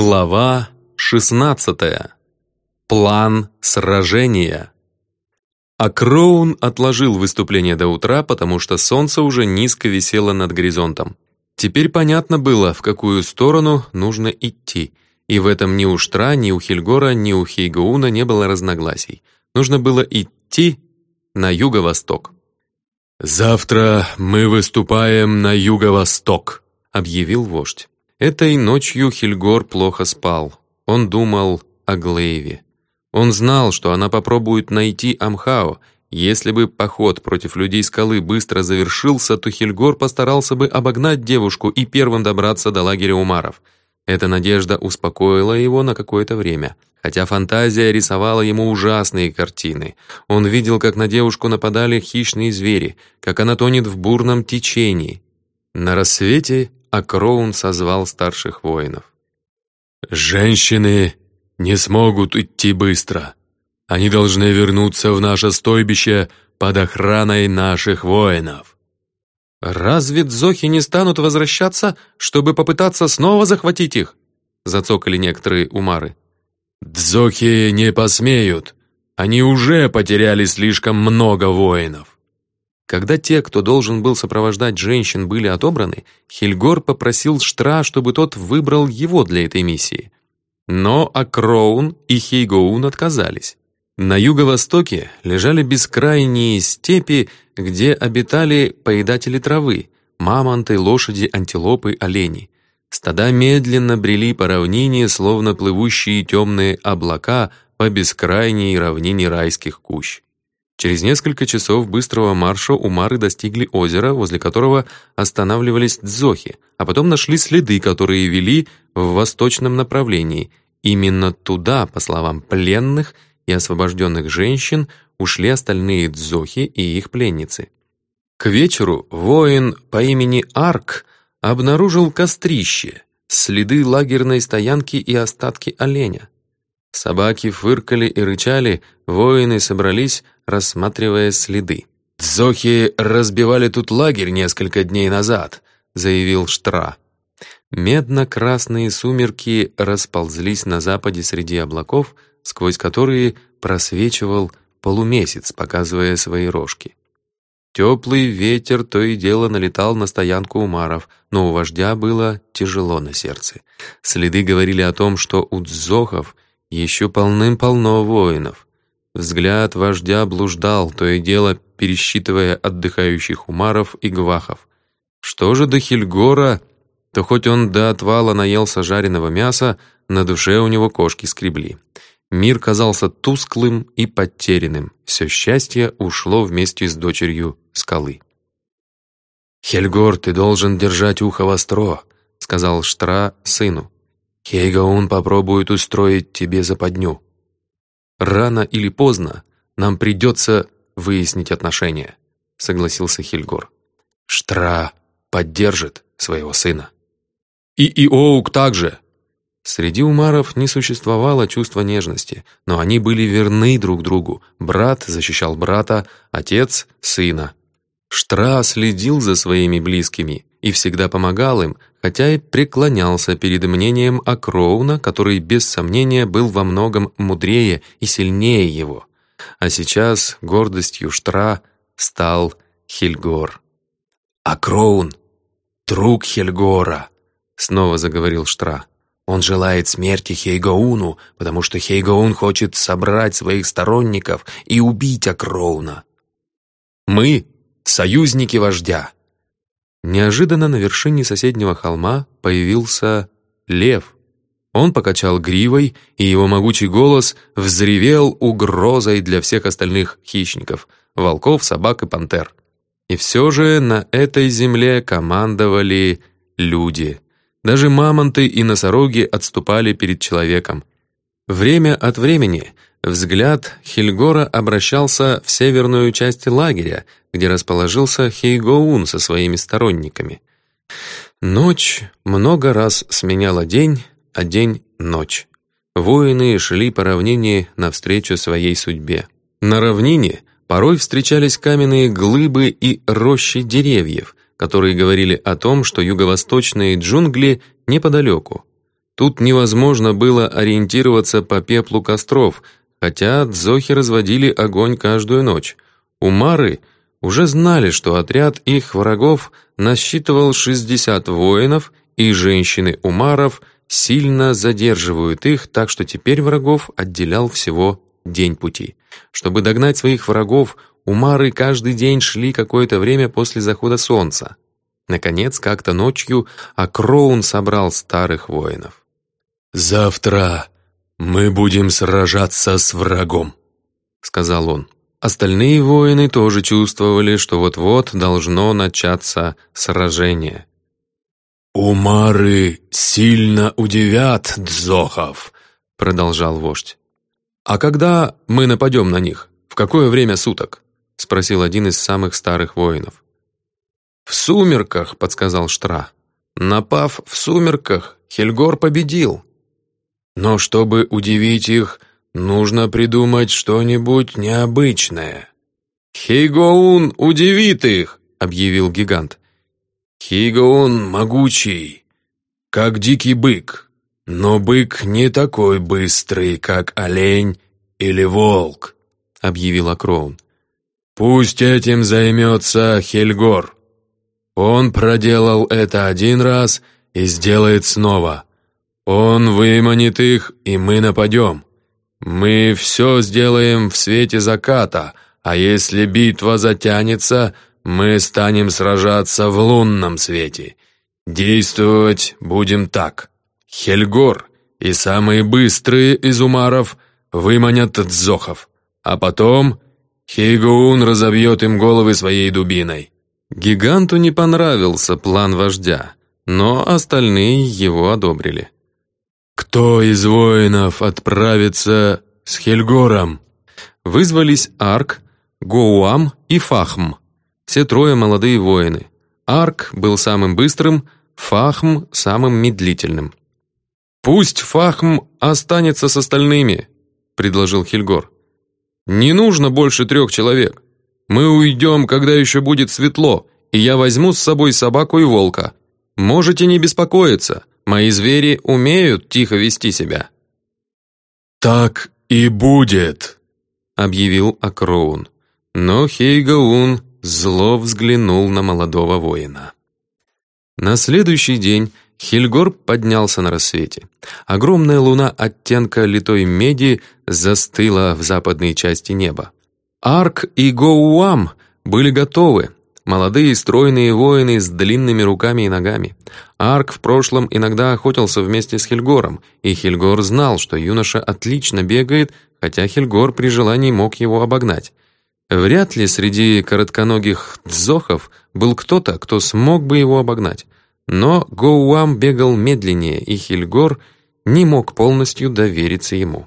Глава 16. План сражения. А Кроун отложил выступление до утра, потому что солнце уже низко висело над горизонтом. Теперь понятно было, в какую сторону нужно идти, и в этом ни у Штра, ни у Хельгора, ни у Хейгауна не было разногласий. Нужно было идти на юго-восток. «Завтра мы выступаем на юго-восток», — объявил вождь. Этой ночью Хильгор плохо спал. Он думал о Глейве. Он знал, что она попробует найти Амхао. Если бы поход против людей скалы быстро завершился, то Хильгор постарался бы обогнать девушку и первым добраться до лагеря Умаров. Эта надежда успокоила его на какое-то время. Хотя фантазия рисовала ему ужасные картины. Он видел, как на девушку нападали хищные звери, как она тонет в бурном течении. На рассвете а Кроун созвал старших воинов. «Женщины не смогут идти быстро. Они должны вернуться в наше стойбище под охраной наших воинов». «Разве дзохи не станут возвращаться, чтобы попытаться снова захватить их?» зацокали некоторые умары. «Дзохи не посмеют. Они уже потеряли слишком много воинов». Когда те, кто должен был сопровождать женщин, были отобраны, Хильгор попросил Штра, чтобы тот выбрал его для этой миссии. Но Акроун и Хейгоун отказались. На юго-востоке лежали бескрайние степи, где обитали поедатели травы, мамонты, лошади, антилопы, олени. Стада медленно брели по равнине, словно плывущие темные облака по бескрайней равнине райских кущ. Через несколько часов быстрого марша умары достигли озера, возле которого останавливались дзохи, а потом нашли следы, которые вели в восточном направлении. Именно туда, по словам пленных и освобожденных женщин, ушли остальные дзохи и их пленницы. К вечеру воин по имени Арк обнаружил кострище, следы лагерной стоянки и остатки оленя. Собаки фыркали и рычали, воины собрались, рассматривая следы. «Дзохи разбивали тут лагерь несколько дней назад», — заявил Штра. Медно-красные сумерки расползлись на западе среди облаков, сквозь которые просвечивал полумесяц, показывая свои рожки. Теплый ветер то и дело налетал на стоянку умаров, но у вождя было тяжело на сердце. Следы говорили о том, что у дзохов еще полным-полно воинов. Взгляд вождя блуждал, то и дело пересчитывая отдыхающих умаров и гвахов. Что же до Хильгора, то хоть он до отвала наелся жареного мяса, на душе у него кошки скребли. Мир казался тусклым и потерянным. Все счастье ушло вместе с дочерью скалы. «Хельгор, ты должен держать ухо востро», — сказал Штра сыну. «Хейгаун попробует устроить тебе западню». «Рано или поздно нам придется выяснить отношения», — согласился Хильгор. «Штра поддержит своего сына». «И Иоук также». Среди умаров не существовало чувства нежности, но они были верны друг другу. Брат защищал брата, отец — сына. Штра следил за своими близкими и всегда помогал им, хотя и преклонялся перед мнением Акроуна, который без сомнения был во многом мудрее и сильнее его. А сейчас гордостью Штра стал Хельгор. «Акроун, друг Хельгора», — снова заговорил Штра. «Он желает смерти Хейгауну, потому что Хейгаун хочет собрать своих сторонников и убить Акроуна. Мы — союзники вождя». Неожиданно на вершине соседнего холма появился лев. Он покачал гривой, и его могучий голос взревел угрозой для всех остальных хищников — волков, собак и пантер. И все же на этой земле командовали люди. Даже мамонты и носороги отступали перед человеком. Время от времени взгляд Хильгора обращался в северную часть лагеря, где расположился Хейгоун со своими сторонниками. Ночь много раз сменяла день, а день — ночь. Воины шли по равнине навстречу своей судьбе. На равнине порой встречались каменные глыбы и рощи деревьев, которые говорили о том, что юго-восточные джунгли неподалеку. Тут невозможно было ориентироваться по пеплу костров, хотя дзохи разводили огонь каждую ночь. Умары уже знали, что отряд их врагов насчитывал 60 воинов, и женщины умаров сильно задерживают их, так что теперь врагов отделял всего день пути. Чтобы догнать своих врагов, умары каждый день шли какое-то время после захода солнца. Наконец, как-то ночью Акроун собрал старых воинов. «Завтра мы будем сражаться с врагом», — сказал он. Остальные воины тоже чувствовали, что вот-вот должно начаться сражение. «Умары сильно удивят дзохов», — продолжал вождь. «А когда мы нападем на них? В какое время суток?» — спросил один из самых старых воинов. «В сумерках», — подсказал Штра. «Напав в сумерках, Хельгор победил». «Но чтобы удивить их, Нужно придумать что-нибудь необычное. «Хейгоун удивит их!» — объявил гигант. «Хейгоун могучий, как дикий бык, но бык не такой быстрый, как олень или волк», — объявил Акроун. «Пусть этим займется Хельгор. Он проделал это один раз и сделает снова. Он выманит их, и мы нападем. Мы все сделаем в свете заката, а если битва затянется, мы станем сражаться в лунном свете. Действовать будем так. Хельгор и самые быстрые из умаров выманят дзохов, а потом Хейгуун разобьет им головы своей дубиной». Гиганту не понравился план вождя, но остальные его одобрили. «Кто из воинов отправится с Хельгором?» Вызвались Арк, Гоуам и Фахм. Все трое молодые воины. Арк был самым быстрым, Фахм — самым медлительным. «Пусть Фахм останется с остальными», — предложил Хельгор. «Не нужно больше трех человек. Мы уйдем, когда еще будет светло, и я возьму с собой собаку и волка. Можете не беспокоиться, Мои звери умеют тихо вести себя». «Так и будет», — объявил Акроун. Но Хейгаун зло взглянул на молодого воина. На следующий день Хильгор поднялся на рассвете. Огромная луна оттенка литой меди застыла в западной части неба. Арк и Гоуам были готовы, Молодые стройные воины с длинными руками и ногами. Арк в прошлом иногда охотился вместе с Хельгором, и Хельгор знал, что юноша отлично бегает, хотя Хельгор при желании мог его обогнать. Вряд ли среди коротконогих дзохов был кто-то, кто смог бы его обогнать. Но Гоуам бегал медленнее, и Хельгор не мог полностью довериться ему.